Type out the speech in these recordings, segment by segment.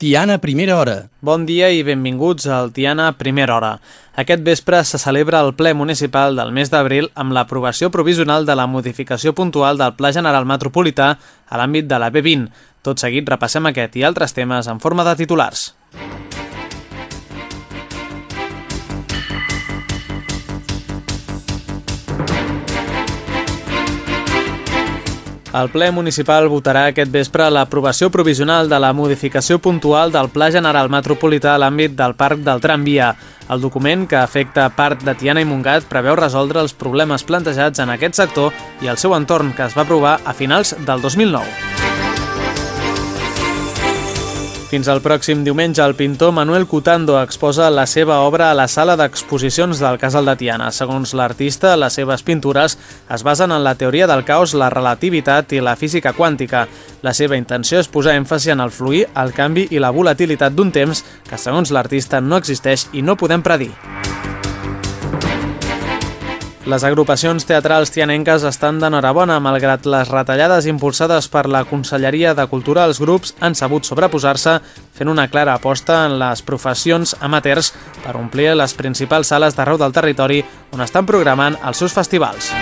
Tiana Primera Hora. Bon dia i benvinguts al Tiana Primera Hora. Aquest vespre se celebra el ple municipal del mes d'abril amb l'aprovació provisional de la modificació puntual del Pla General Metropolità a l'àmbit de la B20. Tot seguit repassem aquest i altres temes en forma de titulars. El ple municipal votarà aquest vespre l'aprovació provisional de la modificació puntual del Pla General Metropolità a l'àmbit del Parc del Tramvia. El document, que afecta part de Tiana i Montgat, preveu resoldre els problemes plantejats en aquest sector i el seu entorn, que es va aprovar a finals del 2009. Fins al pròxim diumenge, el pintor Manuel Cutando exposa la seva obra a la sala d'exposicions del Casal de Tiana. Segons l'artista, les seves pintures es basen en la teoria del caos, la relativitat i la física quàntica. La seva intenció és posar èmfasi en el fluir, el canvi i la volatilitat d'un temps que, segons l'artista, no existeix i no podem predir. Les agrupacions teatrals tianenques estan d'enhorabona, malgrat les retallades impulsades per la Conselleria de Cultura, els grups han sabut sobreposar-se fent una clara aposta en les professions amateurs per omplir les principals sales d'arreu del territori on estan programant els seus festivals.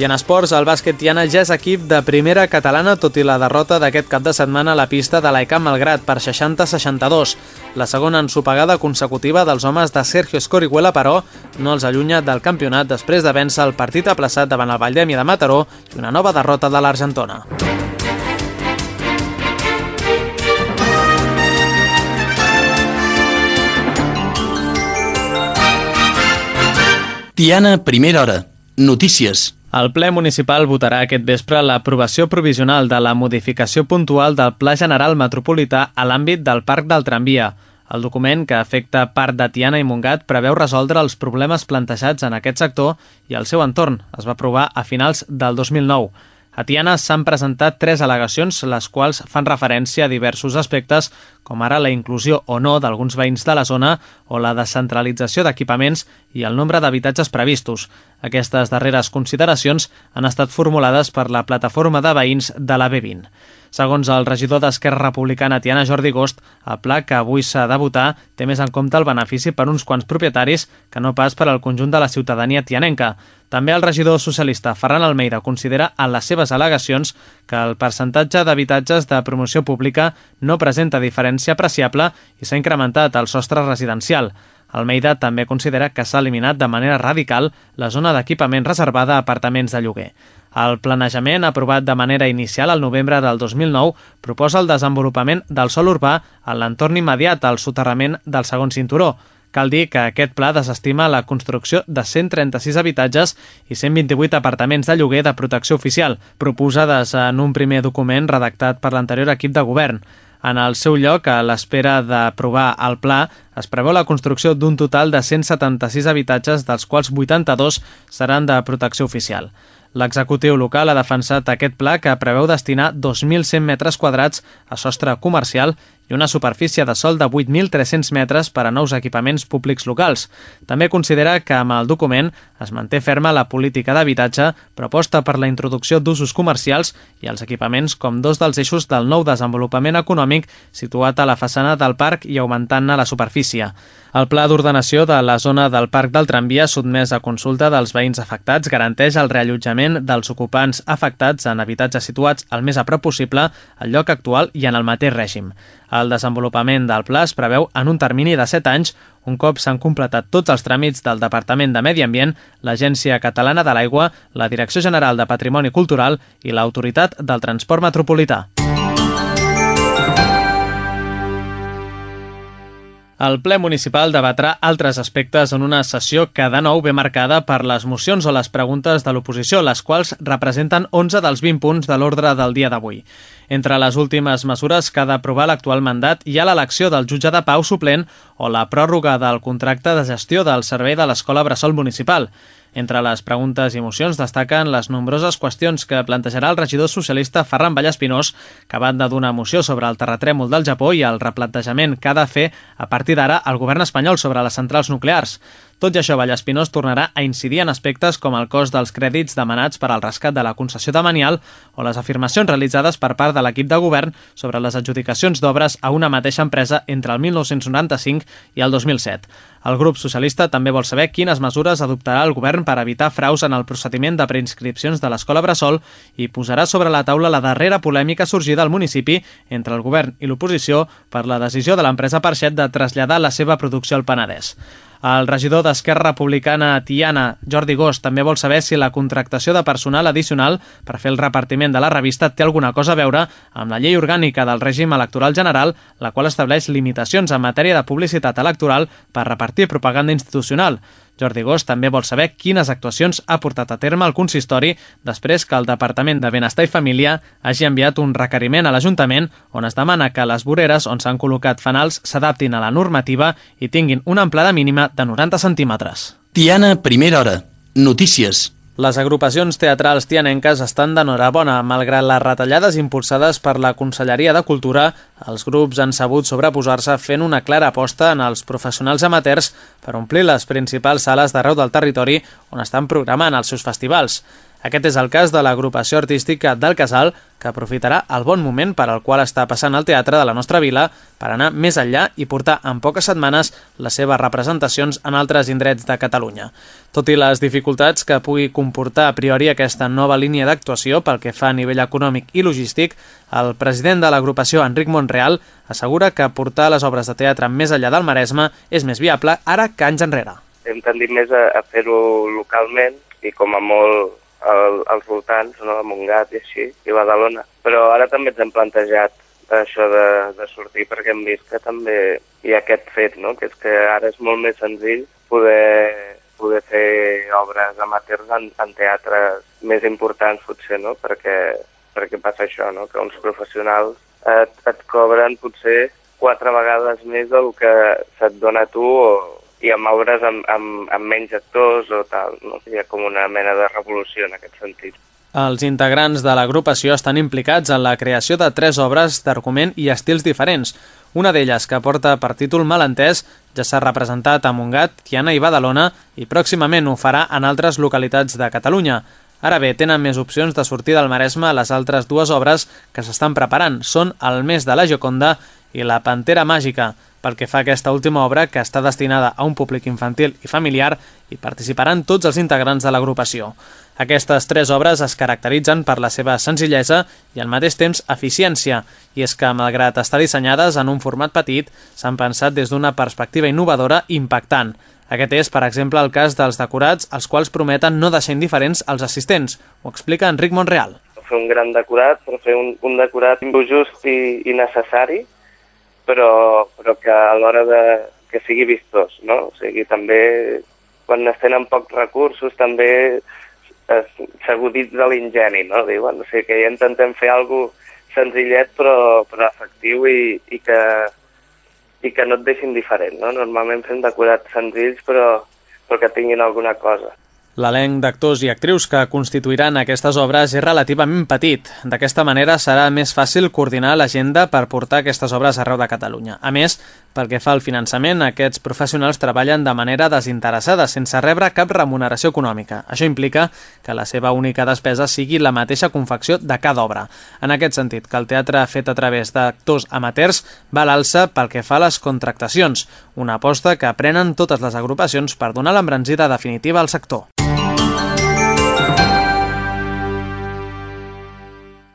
I en esports, el bàsquet Tiana ja és equip de primera catalana, tot i la derrota d'aquest cap de setmana a la pista de l'Aicamp Malgrat per 60-62. La segona ensopegada consecutiva dels homes de Sergio Escorihuela, però, no els allunya del campionat després de vèncer el partit aplaçat davant el Valldèmia de Mataró i una nova derrota de l'Argentona. Tiana, primera hora. Notícies. El ple municipal votarà aquest vespre l'aprovació provisional de la modificació puntual del Pla General Metropolità a l'àmbit del Parc del Tramvia. El document, que afecta part de Tiana i Montgat, preveu resoldre els problemes plantejats en aquest sector i el seu entorn. Es va aprovar a finals del 2009. A Tiana s'han presentat tres al·legacions, les quals fan referència a diversos aspectes, com ara la inclusió o no d'alguns veïns de la zona o la descentralització d'equipaments i el nombre d'habitatges previstos. Aquestes darreres consideracions han estat formulades per la plataforma de veïns de la B20. Segons el regidor d'Esquerra Republicana Tiana Jordi Gost, el pla que avui s'ha de votar té més en compte el benefici per uns quants propietaris que no pas per al conjunt de la ciutadania tianenca. També el regidor socialista Ferran Almeida considera en les seves al·legacions que el percentatge d'habitatges de promoció pública no presenta diferència apreciable i s'ha incrementat el sostre residencial. Almeida també considera que s'ha eliminat de manera radical la zona d'equipament reservada a apartaments de lloguer. El planejament, aprovat de manera inicial al novembre del 2009, proposa el desenvolupament del sol urbà en l'entorn immediat al soterrament del segon cinturó. Cal dir que aquest pla desestima la construcció de 136 habitatges i 128 apartaments de lloguer de protecció oficial, proposades en un primer document redactat per l'anterior equip de govern. En el seu lloc, a l'espera d'aprovar el pla, es preveu la construcció d'un total de 176 habitatges, dels quals 82 seran de protecció oficial. L'executiu local ha defensat aquest pla que preveu destinar 2.100 metres quadrats a sostre comercial i una superfície de sol de 8.300 metres per a nous equipaments públics locals. També considera que amb el document es manté ferma la política d'habitatge proposta per la introducció d'usos comercials i els equipaments com dos dels eixos del nou desenvolupament econòmic situat a la façana del parc i augmentant-ne la superfície. El pla d'ordenació de la zona del Parc del Tramvia sotmès a consulta dels veïns afectats garanteix el reallotjament dels ocupants afectats en habitatges situats el més a prop possible al lloc actual i en el mateix règim. El desenvolupament del pla es preveu en un termini de 7 anys, un cop s'han completat tots els tràmits del Departament de Medi Ambient, l'Agència Catalana de l'Aigua, la Direcció General de Patrimoni Cultural i l'Autoritat del Transport Metropolità. El ple municipal debatrà altres aspectes en una sessió que de nou ve marcada per les mocions o les preguntes de l'oposició, les quals representen 11 dels 20 punts de l'ordre del dia d'avui. Entre les últimes mesures que ha d'aprovar l'actual mandat hi ha l'elecció del jutge de pau suplent o la pròrroga del contracte de gestió del servei de l'Escola Bressol Municipal. Entre les preguntes i mocions destaquen les nombroses qüestions que plantejarà el regidor socialista Ferran Vallespinós, que a banda d'una moció sobre el terratrèmol del Japó i el replantejament que ha de fer a partir d'ara el govern espanyol sobre les centrals nuclears. Tot i això, Vallespinós tornarà a incidir en aspectes com el cost dels crèdits demanats per al rescat de la concessió de Manial o les afirmacions realitzades per part de l'equip de govern sobre les adjudicacions d'obres a una mateixa empresa entre el 1995 i el 2007. El grup socialista també vol saber quines mesures adoptarà el govern per evitar fraus en el procediment de preinscripcions de l'escola Bressol i posarà sobre la taula la darrera polèmica sorgida al municipi entre el govern i l'oposició per la decisió de l'empresa Parxet de traslladar la seva producció al Penedès. El regidor d'Esquerra Republicana Tiana, Jordi Gós, també vol saber si la contractació de personal addicional per fer el repartiment de la revista té alguna cosa a veure amb la llei orgànica del règim electoral general, la qual estableix limitacions en matèria de publicitat electoral per repartir propaganda institucional. Jordi Gós també vol saber quines actuacions ha portat a terme el consistori després que el Departament de Benestar i Família hagi enviat un requeriment a l'Ajuntament on es demana que les voreres on s'han col·locat fanals s'adaptin a la normativa i tinguin una amplada mínima de 90 centímetres. Tiana, primera hora. Notícies. Les agrupacions teatrals tianenques estan d'enhorabona. Malgrat les retallades impulsades per la Conselleria de Cultura, els grups han sabut sobreposar-se fent una clara aposta en els professionals amateurs per omplir les principals sales d'arreu del territori on estan programant els seus festivals. Aquest és el cas de l'agrupació artística del Casal, que aprofitarà el bon moment per al qual està passant el teatre de la nostra vila per anar més enllà i portar en poques setmanes les seves representacions en altres indrets de Catalunya. Tot i les dificultats que pugui comportar a priori aquesta nova línia d'actuació pel que fa a nivell econòmic i logístic, el president de l'agrupació, Enric Montreal, assegura que portar les obres de teatre més enllà del Maresme és més viable ara que anys enrere. Hem tendit més a, a fer-ho localment i com a molt al, als voltants, no? a Montgat i així, i Badalona. Però ara també ens hem plantejat això de, de sortir perquè hem vist que també hi ha aquest fet, no? que és que ara és molt més senzill poder, poder fer obres amateurs en, en teatres més importants potser, no? perquè, perquè passa això, no? que uns professionals et, et cobren potser quatre vegades més del que se't dona tu o, i amb obres amb, amb, amb menys actors o tal. No? Hi ha com una mena de revolució en aquest sentit. Els integrants de l'agrupació estan implicats en la creació de tres obres d'argument i estils diferents. Una d'elles, que porta per títol Malentès, ja s'ha representat a Montgat, Tiana i Badalona i pròximament ho farà en altres localitats de Catalunya. Ara bé, tenen més opcions de sortir del Maresme les altres dues obres que s'estan preparant. Són El mes de la Joconda i La Pantera Màgica. Pel que fa a aquesta última obra, que està destinada a un públic infantil i familiar, hi participaran tots els integrants de l'agrupació. Aquestes tres obres es caracteritzen per la seva senzillesa i al mateix temps eficiència, i és que, malgrat estar dissenyades en un format petit, s'han pensat des d'una perspectiva innovadora i impactant. Aquest és, per exemple, el cas dels decorats, els quals prometen no deixar indiferents als assistents. Ho explica Enric Monreal. Fer un gran decorat, però fer un, un decorat just i, i necessari, però, però que a l'hora de que sigui vistós, no? O sigui, també quan es tenen pocs recursos també s'aguditza l'ingeni, no? Diuen, o sigui, que ja intentem fer alguna senzillet però, però efectiu i, i, que, i que no et deixin diferent, no? Normalment fem decorats senzills però, però que tinguin alguna cosa. L'elenc d'actors i actrius que constituiran aquestes obres és relativament petit. D'aquesta manera serà més fàcil coordinar l'agenda per portar aquestes obres arreu de Catalunya. A més, pel que fa al finançament, aquests professionals treballen de manera desinteressada, sense rebre cap remuneració econòmica. Això implica que la seva única despesa sigui la mateixa confecció de cada obra. En aquest sentit, que el teatre fet a través d'actors amateurs va l'alça pel que fa a les contractacions, una aposta que prenen totes les agrupacions per donar l'embranzida definitiva al sector.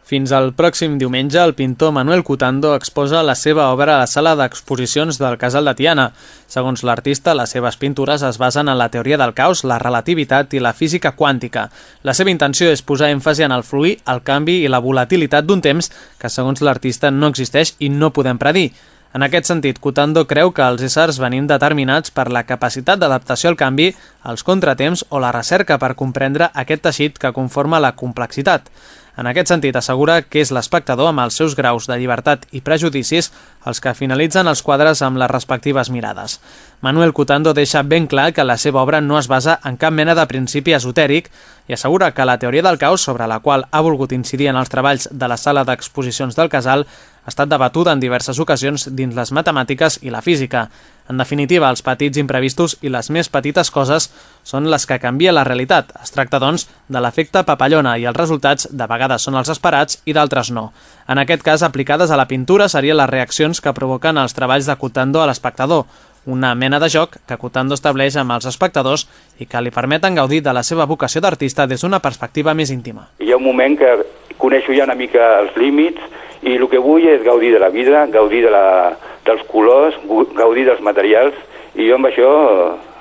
Fins al pròxim diumenge, el pintor Manuel Cutando exposa la seva obra a la sala d'exposicions del Casal de Tiana. Segons l'artista, les seves pintures es basen en la teoria del caos, la relativitat i la física quàntica. La seva intenció és posar èmfasi en el fluir, el canvi i la volatilitat d'un temps que, segons l'artista, no existeix i no podem predir. En aquest sentit, Cutando creu que els éssers venim determinats per la capacitat d'adaptació al canvi, els contratemps o la recerca per comprendre aquest teixit que conforma la complexitat. En aquest sentit, assegura que és l'espectador amb els seus graus de llibertat i prejudicis els que finalitzen els quadres amb les respectives mirades. Manuel Cutando deixa ben clar que la seva obra no es basa en cap mena de principi esotèric i assegura que la teoria del caos sobre la qual ha volgut incidir en els treballs de la sala d'exposicions del Casal ha estat debatuda en diverses ocasions dins les matemàtiques i la física. En definitiva, els petits imprevistos i les més petites coses són les que canvien la realitat. Es tracta, doncs, de l'efecte papallona i els resultats de vegades són els esperats i d'altres no. En aquest cas, aplicades a la pintura serien les reaccions que provoquen els treballs de Cutando a l'espectador, una mena de joc que Cutando estableix amb els espectadors i que li permeten gaudir de la seva vocació d'artista des d'una perspectiva més íntima. Hi ha un moment que coneixo ja una mica els límits i el que vull és gaudir de la vida, gaudir de la, dels colors, gaudir dels materials, i jo amb això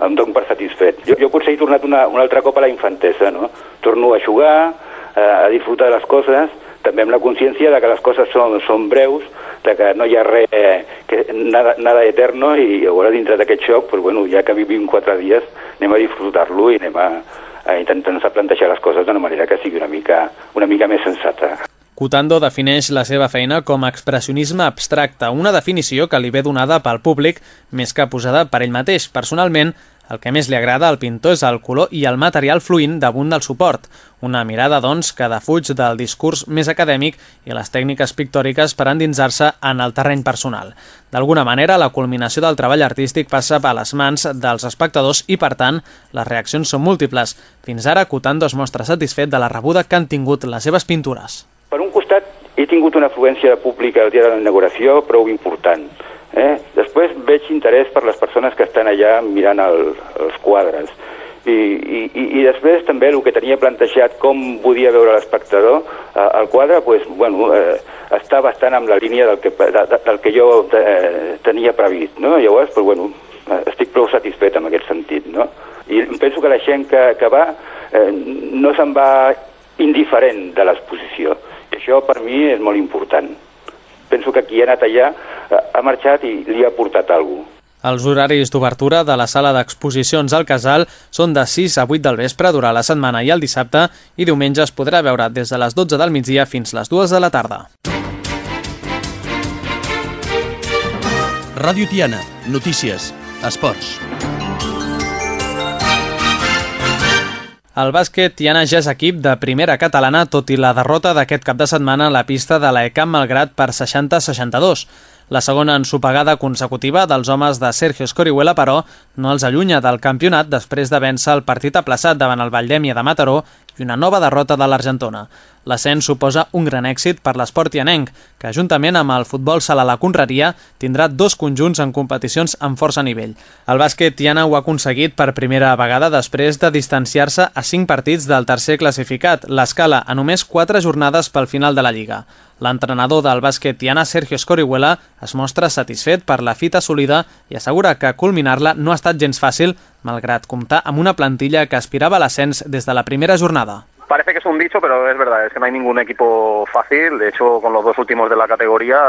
em dono per satisfet. Jo, jo potser he tornat una, una altra cop a la infantesa, no? Torno a jugar, a, a disfrutar de les coses, també amb la consciència de que les coses són, són breus, de que no hi ha res, que nada, nada eterno, i llavors dintre d'aquest xoc, pues, bueno, ja que vivim quatre dies, anem a disfrutar-lo i anem a, a intentar plantejar les coses d'una manera que sigui una mica, una mica més sensata. Cutando defineix la seva feina com a expressionisme abstracte, una definició que li ve donada pel públic més que posada per ell mateix. Personalment, el que més li agrada al pintor és el color i el material fluint damunt del suport, una mirada, doncs, que defuig del discurs més acadèmic i les tècniques pictòriques per endinsar-se en el terreny personal. D'alguna manera, la culminació del treball artístic passa a les mans dels espectadors i, per tant, les reaccions són múltiples. Fins ara, Cutando es mostra satisfet de la rebuda que han tingut les seves pintures. Per un costat, he tingut una afluència pública el dia de la inauguració prou important Eh? Després veig interès per les persones que estan allà mirant el, els quadres. I, i, I després també el que tenia plantejat com podia veure l'espectador eh, el quadre pues, bueno, eh, està bastant amb la línia del que, de, de, del que jo eh, tenia previst. No? Llavors, pues, bueno, estic prou satisfet en aquest sentit. No? I penso que la gent que, que va eh, no se'n va indiferent de l'exposició. I això per mi és molt important penso que qui ha anat allà eh, ha marxat i li ha portat alguna cosa. Els horaris d'obertura de la sala d'exposicions al Casal són de 6 a 8 del vespre durant la setmana i el dissabte i diumenge es podrà veure des de les 12 del migdia fins les 2 de la tarda. Ràdio Tiana, notícies, esports. El bàsquet Tiana ja és equip de primera catalana, tot i la derrota d'aquest cap de setmana a la pista de l'ECAM Malgrat per 60-62. La segona ensopegada consecutiva dels homes de Sergio Escorihuela, però, no els allunya del campionat després de vèncer el partit aplaçat davant el Valldèmia de Mataró i una nova derrota de l'Argentona. L'ascens suposa un gran èxit per l'esport ianenc, que juntament amb el futbol sala la Conreria tindrà dos conjunts en competicions amb força nivell. El bàsquet Tiana ho ha aconseguit per primera vegada després de distanciar-se a cinc partits del tercer classificat, l'escala a només quatre jornades pel final de la Lliga. L'entrenador del bàsquet Tiana, Sergio Escorihuela, es mostra satisfet per la fita assolida i assegura que culminar-la no ha estat gens fàcil, malgrat comptar amb una plantilla que aspirava a l'ascens des de la primera jornada. Parece que es un dicho, pero es verdad, es que no hay ningún equipo fácil. De hecho, con los dos últimos de la categoría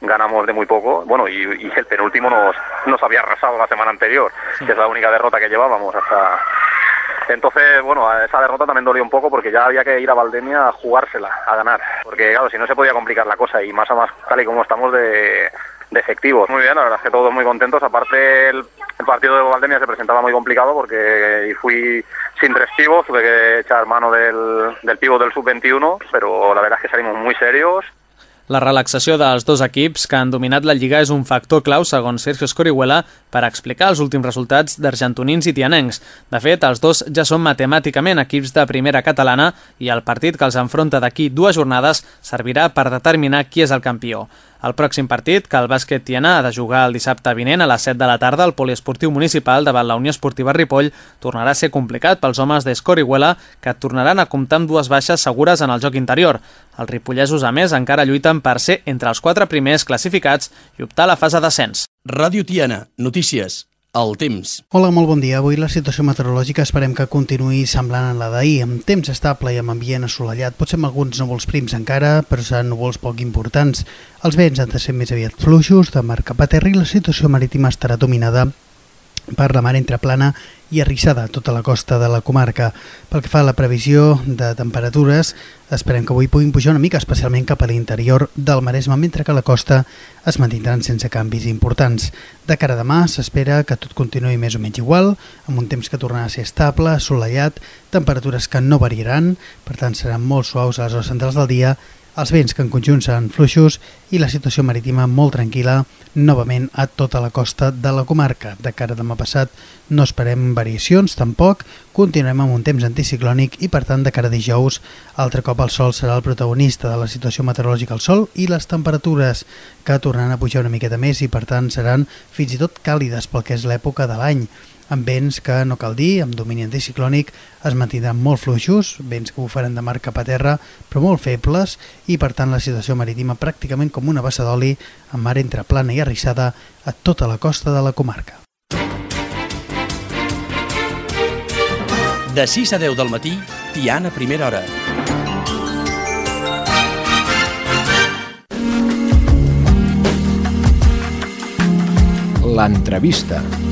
ganamos de muy poco. Bueno, y, y el penúltimo nos, nos había arrasado la semana anterior, sí. que es la única derrota que llevábamos hasta, entonces, bueno, esa derrota también dolió un poco porque ya había que ir a Valdemia a jugársela, a ganar. Porque, claro, si no se podía complicar la cosa y más a más tal y como estamos de, de efectivos. Muy bien, la verdad es que todos muy contentos. Aparte, el, el partido de Valdemia se presentaba muy complicado porque fui sin tres pivos, tuve que echar mano del, del pivo del sub-21, pero la verdad es que salimos muy serios. La relaxació dels dos equips que han dominat la Lliga és un factor clau, segons Sergio Escorihuela, per explicar els últims resultats d'argentonins i tianencs. De fet, els dos ja són matemàticament equips de primera catalana i el partit que els enfronta d'aquí dues jornades servirà per determinar qui és el campió. El pròxim partit, que el bàsquet Tiana ha de jugar el dissabte vinent a les 7 de la tarda al poliesportiu municipal davant la Unió Esportiva Ripoll, tornarà a ser complicat pels homes d'Escorihuela, que tornaran a comptar amb dues baixes segures en el joc interior. Els ripollesos, a més, encara lluiten per ser entre els quatre primers classificats i optar a la fase d'ascens. Ràdio Tiana, notícies el temps. Hola, molt bon dia. Avui la situació meteorològica esperem que continuï semblant en la d'ahir, amb temps estable i amb ambient assolellat. Potser amb alguns núvols prims encara, però seran núvols poc importants. Els vents han de ser més aviat fluixos, de mar cap a terra i la situació marítima estarà dominada per la mar entre plana i arrissada a tota la costa de la comarca. Pel que fa a la previsió de temperatures, esperem que avui puguin pujar una mica, especialment cap a l'interior del Maresme, mentre que la costa es mantindran sense canvis importants. De cara a demà s'espera que tot continuï més o menys igual, amb un temps que tornarà a ser estable, assolellat, temperatures que no variaran, per tant seran molt suaus a les hores centrals del dia, els vents que en conjunt seran fluixos i la situació marítima molt tranquil·la novament a tota la costa de la comarca. De cara a demà passat no esperem variacions tampoc, continuem amb un temps anticiclònic i per tant de cara a dijous altre cop el sol serà el protagonista de la situació meteorològica al sol i les temperatures que tornaran a pujar una miqueta més i per tant seran fins i tot càlides pel que és l'època de l'any amb vents que, no cal dir, amb domini anticiclònic es mantindran molt fluixos, vents que bufaran de mar cap a terra, però molt febles, i per tant la situació marítima pràcticament com una bassa d'oli, amb mar entre plana i arrissada a tota la costa de la comarca. De 6 a 10 del matí, Tiana Primera Hora. L'entrevista.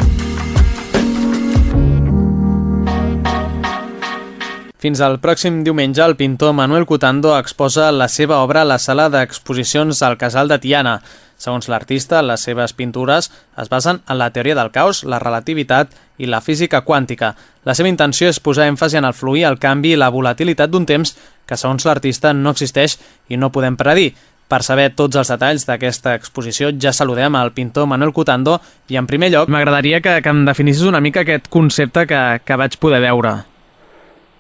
Fins al pròxim diumenge, el pintor Manuel Cutando exposa la seva obra a la sala d'exposicions al Casal de Tiana. Segons l'artista, les seves pintures es basen en la teoria del caos, la relativitat i la física quàntica. La seva intenció és posar èmfasi en el fluir, el canvi i la volatilitat d'un temps que, segons l'artista, no existeix i no podem predir. Per saber tots els detalls d'aquesta exposició ja saludem al pintor Manuel Cutando i en primer lloc m'agradaria que, que em definissis una mica aquest concepte que, que vaig poder veure.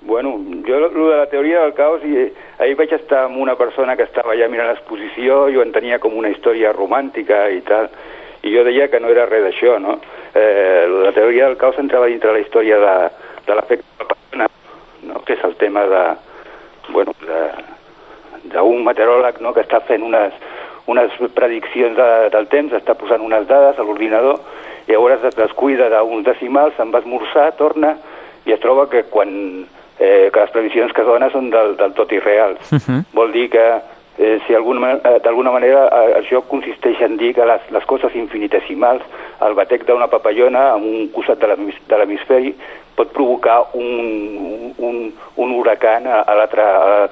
Bueno, jo el de la teoria del caos, i ahir vaig estar amb una persona que estava allà mirant l'exposició, jo entenia com una història romàntica i tal, i jo deia que no era res d'això, no? Eh, la teoria del caos entrava dintre la història de, de l'efecte persona, no? que és el tema de, bueno, d'un meteoròleg no? que està fent unes, unes prediccions de, del temps, està posant unes dades a l'ordinador, i llavors es descuida d'uns decimals, se'n va esmorzar, torna, i es troba que quan eh, que les previsions que es donen són del, del tot irreals. Uh -huh. Vol dir que eh, si eh, d'alguna manera eh, això consisteix en dir que les, les coses infinitesimals, el batec d'una papallona en un costat de l'hemisferi pot provocar un, un, un huracan a, l'altre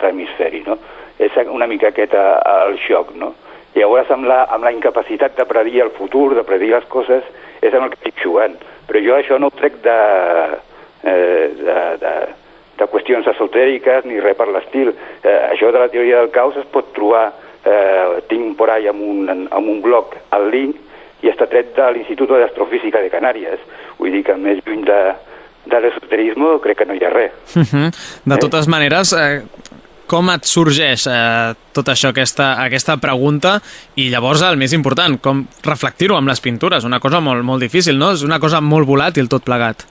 hemisferi, no? És una mica aquest el xoc, no? I llavors amb la, amb la incapacitat de predir el futur, de predir les coses, és amb el que estic jugant. Però jo això no ho trec de, eh, de, de, de qüestions esotèriques ni res per l'estil. Eh, això de la teoria del caos es pot trobar, eh, tinc por ahí amb un, amb un blog al link, i està tret de l'Institut d'Astrofísica de Canàries. Vull dir que més lluny de, de l'esoterisme crec que no hi ha res. Uh mhm. -huh. De totes eh? maneres, eh, com et sorgeix eh, tot això, aquesta, aquesta pregunta, i llavors el més important, com reflectir-ho amb les pintures, una cosa molt, molt difícil, no? És una cosa molt volàtil tot plegat.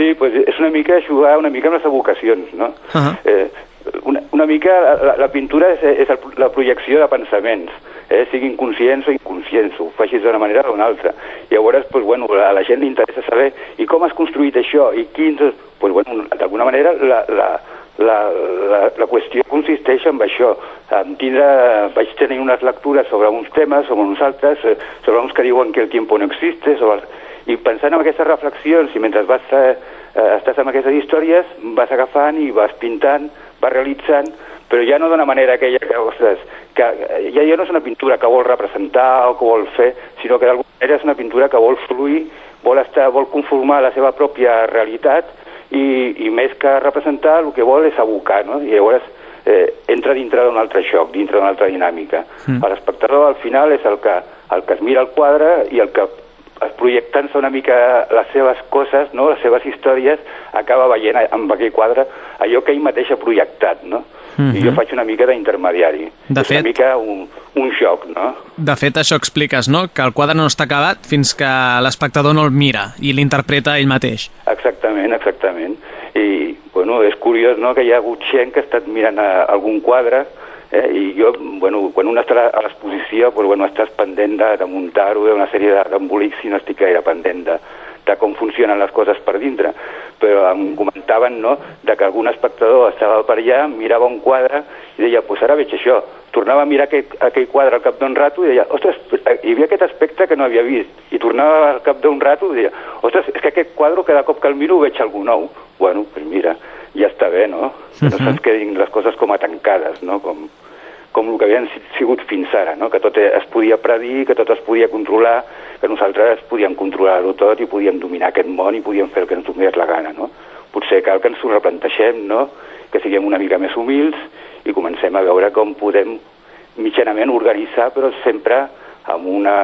Sí, pues és una mica jugar una mica amb les evocacions, no? Uh -huh. eh, una, una mica la, la pintura és, és la projecció de pensaments, eh, siguin conscients o inconscients, ho facis d'una manera o d'una altra. I llavors, pues, bueno, a la gent li interessa saber i com has construït això i quins... Pues, bueno, d'alguna manera la, la, la, la, la qüestió consisteix en això, en tindre, vaig tenir unes lectures sobre uns temes, sobre uns altres, eh, sobre uns que diuen que el tiempo no existe, sobre i pensant en aquestes reflexions i mentre vas, eh, eh, estàs amb aquestes històries vas agafant i vas pintant, vas realitzant, però ja no d'una manera aquella que, ostres, que eh, ja, ja no és una pintura que vol representar o que vol fer, sinó que d'alguna manera és una pintura que vol fluir, vol, estar, vol conformar la seva pròpia realitat i, i més que representar el que vol és abocar, no? I llavors eh, entra dintre d'un altre xoc, dintre d'una altra dinàmica. Mm. L'espectador al final és el que, el que es mira el quadre i el que projectant-se una mica les seves coses, no? les seves històries, acaba veient amb aquell quadre allò que ell mateix ha projectat, no? Mm -hmm. I jo mhm. faig una mica d'intermediari. De és fet, una mica un, un xoc, no? De fet, això expliques, no? Que el quadre no està acabat fins que l'espectador no el mira i l'interpreta ell mateix. Exactament, exactament. I, bueno, és curiós, no?, que hi ha hagut gent que ha estat mirant a algun quadre Eh, I jo, bueno, quan un està a l'exposició, pues, bueno, estàs pendent de, de muntar-ho, una sèrie d'embolics i no estic gaire pendent de, de com funcionen les coses per dintre. Però em comentaven no, de que algun espectador estava per allà, mirava un quadre i deia, pues ara veig això. Tornava a mirar aquell, aquell quadre al cap d'un rato i deia, ostres, hi havia aquest aspecte que no havia vist. I tornava al cap d'un rato i deia, ostres, és que aquest quadre cada cop que el miro veig algú nou. Bueno, pues mira, ja està bé, no? Que no se'ns quedin les coses com a tancades, no? Com, com el que havien sigut fins ara, no? que tot es podia predir, que tot es podia controlar, que nosaltres podíem controlar-ho tot i podíem dominar aquest món i podíem fer el que ens donés la gana. No? Potser cal que ens ho replantegem, no? que siguem una mica més humils i comencem a veure com podem mitjanament organitzar, però sempre amb, una,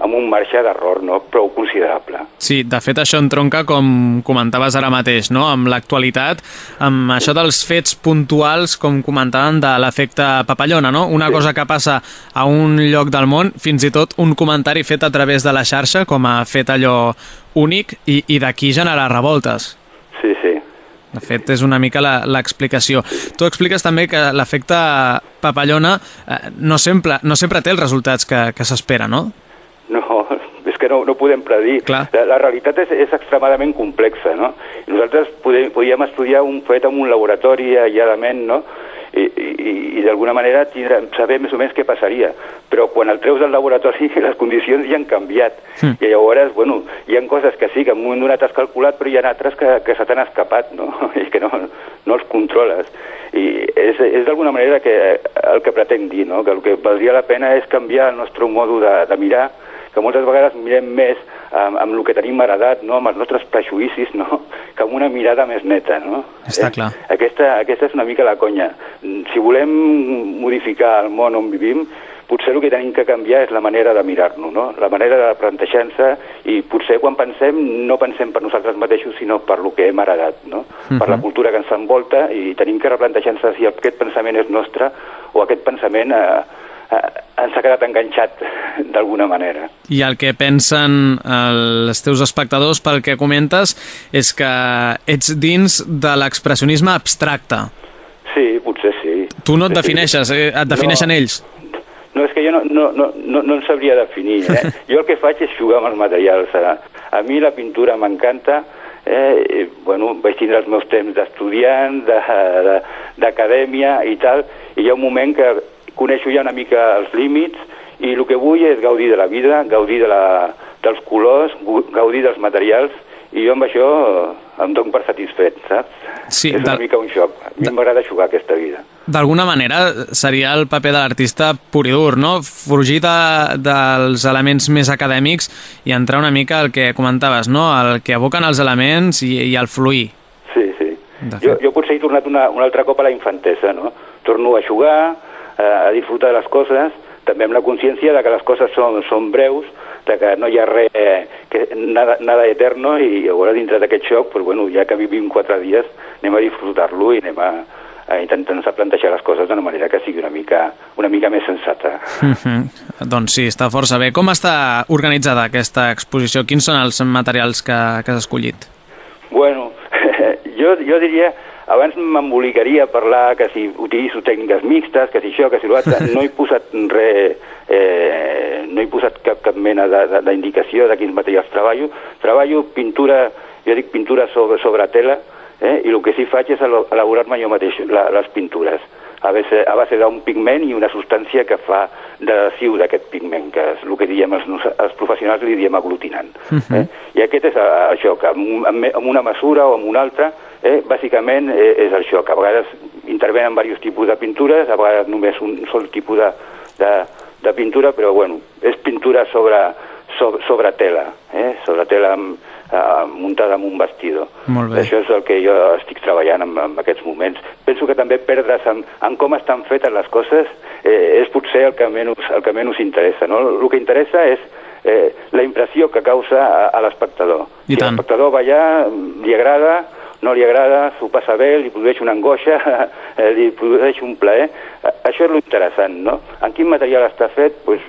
amb un marge d'error no? prou considerable. Sí, de fet això entronca, com comentaves ara mateix, no? amb l'actualitat, amb això dels fets puntuals, com comentaven, de l'efecte papallona, no? una sí. cosa que passa a un lloc del món, fins i tot un comentari fet a través de la xarxa, com ha fet allò únic, i, i d'aquí generar revoltes. De fet, és una mica l'explicació. Tu expliques també que l'efecte papallona eh, no, sempre, no sempre té els resultats que, que s'espera, no? No, és que no, no podem predir. Clar. La, la realitat és, és extremadament complexa, no? Nosaltres podem, podíem estudiar un fet en un laboratori aïlladament, no? I, i, i d'alguna manera tindre, saber més o menys què passaria. Però quan el treus del laboratori les condicions ja han canviat. Mm. I llavors, bueno, hi ha coses que sí, que en un moment donat has calculat, però hi ha altres que, que se t'han escapat, no? I que no, no els controles. I és, és d'alguna manera que, el que pretenc dir, no? que el que valdria la pena és canviar el nostre modo de, de mirar, que moltes vegades mirem més amb, amb el que tenim heredat, no? amb els nostres prejuïcis, no? que amb una mirada més neta. No? Està eh? clar. Aquesta, aquesta és una mica la conya. Si volem modificar el món on vivim, potser el que tenim que canviar és la manera de mirar-nos, no? la manera de plantejar-se i potser quan pensem no pensem per nosaltres mateixos sinó per lo que hem heredat, no? Uh -huh. per la mhm. cultura que ens envolta i tenim que replantejar-nos si aquest pensament és nostre o aquest pensament eh, eh, ens ha quedat enganxat d'alguna manera. I el que pensen els teus espectadors, pel que comentes, és que ets dins de l'expressionisme abstracte. Sí, potser sí. Tu no et defineixes, eh? et defineixen no, ells. No, és que jo no, no, no, no, no en sabria definir. Eh? jo el que faig és jugar amb els materials. A, a mi la pintura m'encanta, eh, bueno, vaig tindre els meus temps d'estudiant, d'acadèmia i tal, i hi ha un moment que coneixo ja una mica els límits i el que vull és gaudir de la vida, gaudir de la, dels colors, gaudir dels materials i jo amb això em dono per satisfet, saps? Sí, és una mica un xoc. A mi m'agrada jugar aquesta vida. D'alguna manera seria el paper de l'artista pur i dur, no? Fugir de, dels elements més acadèmics i entrar una mica al que comentaves, no? El que aboquen els elements i, i el fluir. Sí, sí. Jo, jo potser he tornat una, una altra cop a la infantesa, no? Torno a jugar, a disfrutar de les coses, també amb la consciència de que les coses són, són breus, de que no hi ha res, eh, que nada, nada eterno, i llavors dintre d'aquest xoc, pues, bueno, ja que vivim quatre dies, anem a disfrutar-lo i anem a, a intentar plantejar les coses d'una manera que sigui una mica, una mica més sensata. Mm -hmm. Doncs sí, està força bé. Com està organitzada aquesta exposició? Quins són els materials que, que has escollit? Bueno, jo, jo diria abans m'embolicaria a parlar que si utilitzo tècniques mixtes, que si això, que si l'altre, no he posat res, eh, no he posat cap, cap mena d'indicació de, de, de quins materials treballo. Treballo pintura, jo dic pintura sobre, sobre tela, eh, i el que sí faig és elaborar-me jo mateix la, les pintures a base, a base d'un pigment i una substància que fa d'adhesiu d'aquest pigment, que és el que diem els, els professionals li diem aglutinant. Uh -huh. eh? I aquest és això, que amb, amb una mesura o amb una altra Eh, bàsicament eh, és això, que a vegades intervenen diversos tipus de pintures, a vegades només un sol tipus de, de, de pintura, però bueno, és pintura sobre, sobre, sobre tela, eh, sobre tela amb, eh, muntada en un vestidor. Molt bé. Això és el que jo estic treballant en, en aquests moments. Penso que també perdre's en, en com estan fetes les coses eh, és potser el que menys, el que menys interessa. No? El que interessa és eh, la impressió que causa a, a l'espectador. Si l'espectador va allà, li agrada, no li agrada, s'ho passa bé, li produeix una angoixa, eh, li produeix un plaer. Això és l'interessant, no? En quin material està fet? Pues,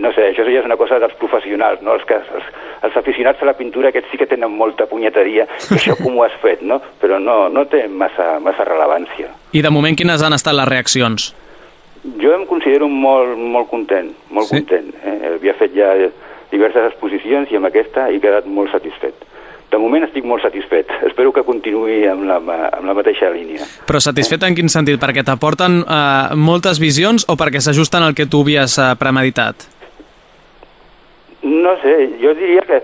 no sé, això ja és una cosa dels professionals, no? Els, que, els, els aficionats a la pintura aquests sí que tenen molta punyeteria, això com ho has fet, no? Però no, no té massa, massa rellevància. I de moment quines han estat les reaccions? Jo em considero molt, molt content, molt sí? content. Eh? Havia fet ja diverses exposicions i amb aquesta he quedat molt satisfet. De moment estic molt satisfet. Espero que continuï amb la, amb la mateixa línia. Però satisfet en quin sentit? Perquè t'aporten uh, moltes visions o perquè s'ajusten al que tu havies uh, premeditat? No sé, jo diria que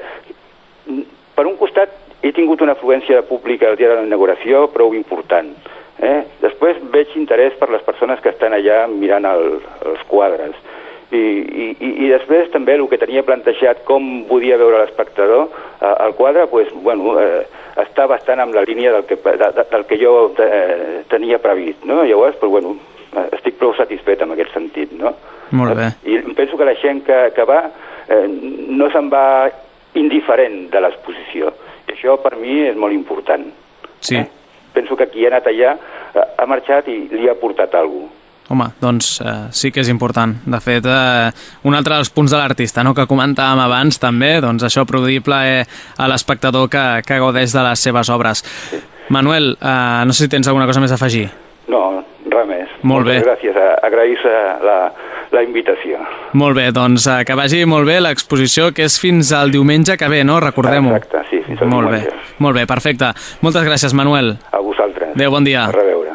per un costat he tingut una afluència pública al dia de la inauguració prou important. Eh? Després veig interès per les persones que estan allà mirant el, els quadres i, i, i després també el que tenia plantejat com podia veure l'espectador eh, el quadre pues, bueno, eh, està bastant amb la línia del que, de, de, del que jo eh, tenia previst no? llavors pues, bueno, estic estic prou satisfet en aquest sentit, no? Molt bé. I penso que la gent que, que va eh, no se'n va indiferent de l'exposició. I això per mi és molt important. Sí. Eh? Penso que qui ha anat allà eh, ha marxat i li ha portat alguna cosa. Home, doncs eh, sí que és important. De fet, eh, un altre dels punts de l'artista no? que comentàvem abans també, doncs això produïble eh, a l'espectador que, que gaudeix de les seves obres. Manuel, eh, no sé si tens alguna cosa més a afegir. No, res més. Molt Moltes bé. gràcies. Agraïs la, la invitació. Molt bé, doncs eh, que vagi molt bé l'exposició, que és fins al diumenge que ve, no? Recordem-ho. Exacte, sí, fins al Molt bé, diumenge. molt bé, perfecte. Moltes gràcies, Manuel. A vosaltres. Adéu, bon dia. A reveure.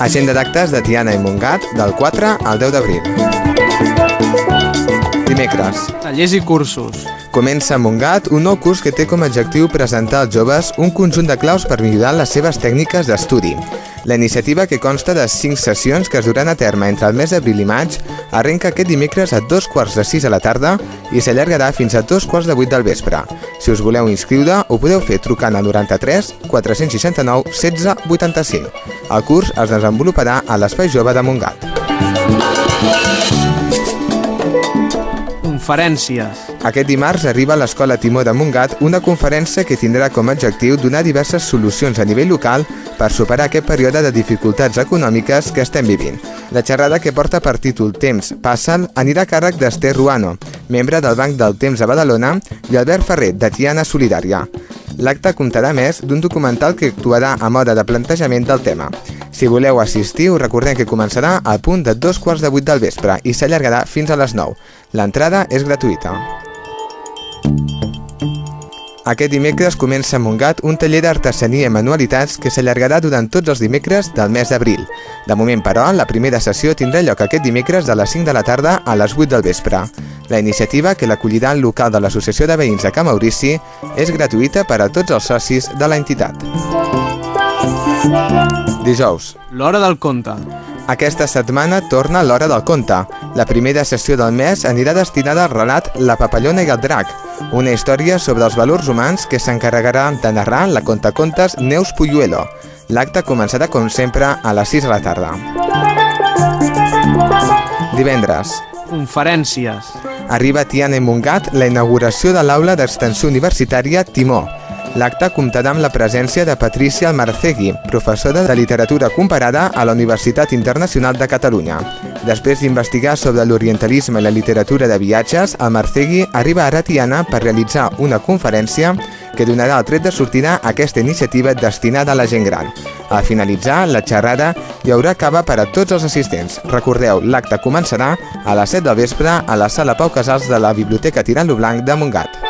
Agenda d'actes de Tiana i Montgat del 4 al 10 d'abril. Dimecres. Tallers i cursos. Comença a Montgat un nou curs que té com a objectiu presentar als joves un conjunt de claus per millorar les seves tècniques d'estudi. La iniciativa, que consta de 5 sessions que es duran a terme entre el mes d'abril i maig, arrenca aquest dimecres a dos quarts de 6 a la tarda i s'allargarà fins a dos quarts de 8 del vespre. Si us voleu inscriure, ho podeu fer trucant al 93 469 16 85. El curs es desenvoluparà a l'Espai Jove de Montgat. Conferències. Aquest dimarts arriba a l'Escola Timó de Montgat una conferència que tindrà com a objectiu donar diverses solucions a nivell local per superar aquest període de dificultats econòmiques que estem vivint. La xerrada que porta per títol Temps, passa'l, anirà a càrrec d'Ester Ruano, membre del Banc del Temps a Badalona, i Albert Ferrer, de Tiana Solidària. L'acte comptarà més d'un documental que actuarà a moda de plantejament del tema. Si voleu assistir, us recordem que començarà al punt de dos quarts de vuit del vespre i s'allargarà fins a les 9. L'entrada és gratuïta. Aquest dimecres comença a Montgat un taller d'artesania i manualitats que s'allargarà durant tots els dimecres del mes d'abril. De moment, però, la primera sessió tindrà lloc aquest dimecres de les 5 de la tarda a les 8 del vespre. La iniciativa, que l'acollirà el local de l'Associació de Veïns de Can Maurici, és gratuïta per a tots els socis de la entitat. Dijous. L'hora del conte. Aquesta setmana torna l'Hora del Conte. La primera sessió del mes anirà destinada al relat La papallona i el drac, una història sobre els valors humans que s'encarregarà de narrar la contacontes Neus Puyuelo. L'acte començarà, com sempre, a les 6 de la tarda. Divendres. Conferències. Arriba Tiana i Montgat la inauguració de l'aula d'extensió universitària Timó. L'acte comptarà amb la presència de Patricia Almarcegui, professora de literatura comparada a la Universitat Internacional de Catalunya. Després d'investigar sobre l'orientalisme i la literatura de viatges, Almarcegui arriba a Tiana per realitzar una conferència que donarà el tret de sortida a aquesta iniciativa destinada a la gent gran. Al finalitzar la xerrada hi haurà cava per a tots els assistents. Recordeu, l'acte començarà a les 7 del vespre a la sala Pau Casals de la Biblioteca Tirant-lo Blanc de Montgat.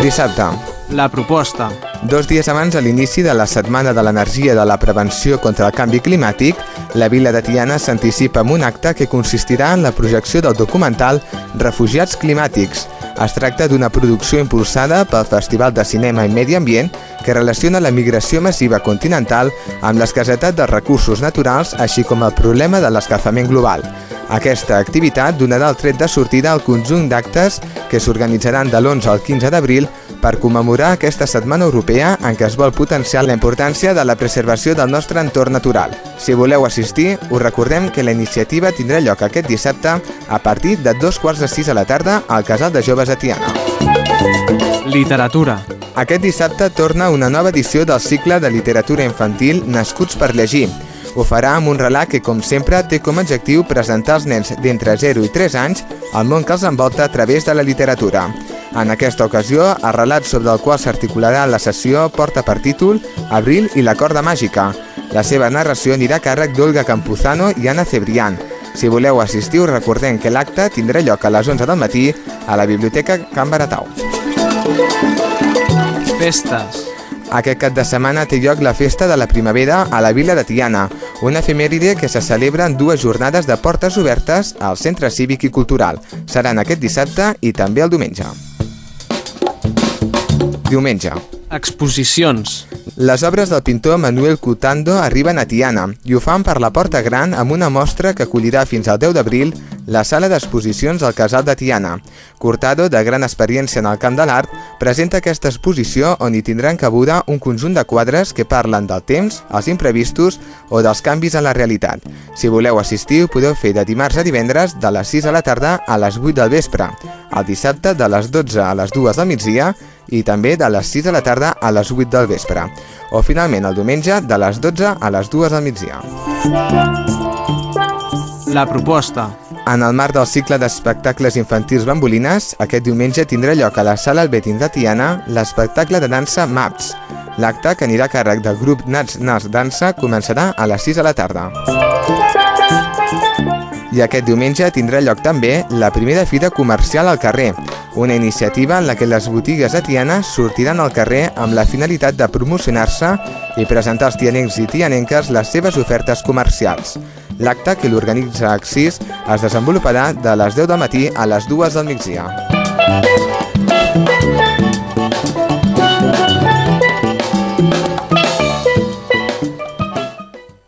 Dissabte. La proposta. Dos dies abans de l'inici de la Setmana de l'Energia de la Prevenció contra el Canvi Climàtic, la vila de Tiana s'anticipa amb un acte que consistirà en la projecció del documental Refugiats Climàtics. Es tracta d'una producció impulsada pel Festival de Cinema i Medi Ambient que relaciona la migració massiva continental amb l'escassetat de recursos naturals, així com el problema de l'escalfament global. Aquesta activitat donarà el tret de sortida al conjunt d'actes que s'organitzaran de l'11 al 15 d'abril per commemorar aquesta Setmana Europea en què es vol potenciar la importància de la preservació del nostre entorn natural. Si voleu assistir, us recordem que la iniciativa tindrà lloc aquest dissabte a partir de dos quarts de sis a la tarda al Casal de Joves de Tiana. Literatura. Aquest dissabte torna una nova edició del cicle de literatura infantil Nascuts per llegir. Ho farà amb un relat que, com sempre, té com a objectiu presentar als nens d'entre 0 i 3 anys el món que els envolta a través de la literatura. En aquesta ocasió, el relat sobre el qual s'articularà la sessió porta per títol Abril i la corda màgica. La seva narració anirà a càrrec d'Olga Campuzano i Anna Cebrián. Si voleu assistir, recordem que l'acte tindrà lloc a les 11 del matí a la Biblioteca Can Baratau. Festes. Aquest cap de setmana té lloc la Festa de la Primavera a la Vila de Tiana, una efemèride que se celebra en dues jornades de portes obertes al Centre Cívic i Cultural. Seran aquest dissabte i també el diumenge. Diumenge. Exposicions. Les obres del pintor Manuel Cutando arriben a Tiana i ho fan per la Porta Gran amb una mostra que acollirà fins al 10 d'abril la sala d'exposicions del Casal de Tiana. Curtado, de gran experiència en el camp de l'art, presenta aquesta exposició on hi tindran cabuda un conjunt de quadres que parlen del temps, els imprevistos o dels canvis en la realitat. Si voleu assistir, ho podeu fer de dimarts a divendres de les 6 a la tarda a les 8 del vespre, el dissabte de les 12 a les 2 del migdia i també de les 6 de la tarda a les 8 del vespre, o finalment el diumenge de les 12 a les 2 del migdia. La proposta. En el marc del cicle d'espectacles infantils bambolines, aquest diumenge tindrà lloc a la sala Albetín de Tiana l'espectacle de dansa MAPS. L'acte, que anirà a càrrec del grup Nats Nas Dansa, començarà a les 6 de la tarda. I aquest diumenge tindrà lloc també la primera fira comercial al carrer, una iniciativa en la que les botigues de Tiana sortiran al carrer amb la finalitat de promocionar-se i presentar als tianencs i tianenques les seves ofertes comercials. L'acte que l'organitza Axis es desenvoluparà de les 10 del matí a les 2 del migdia.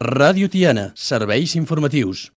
Ràdio Tiana, serveis informatius.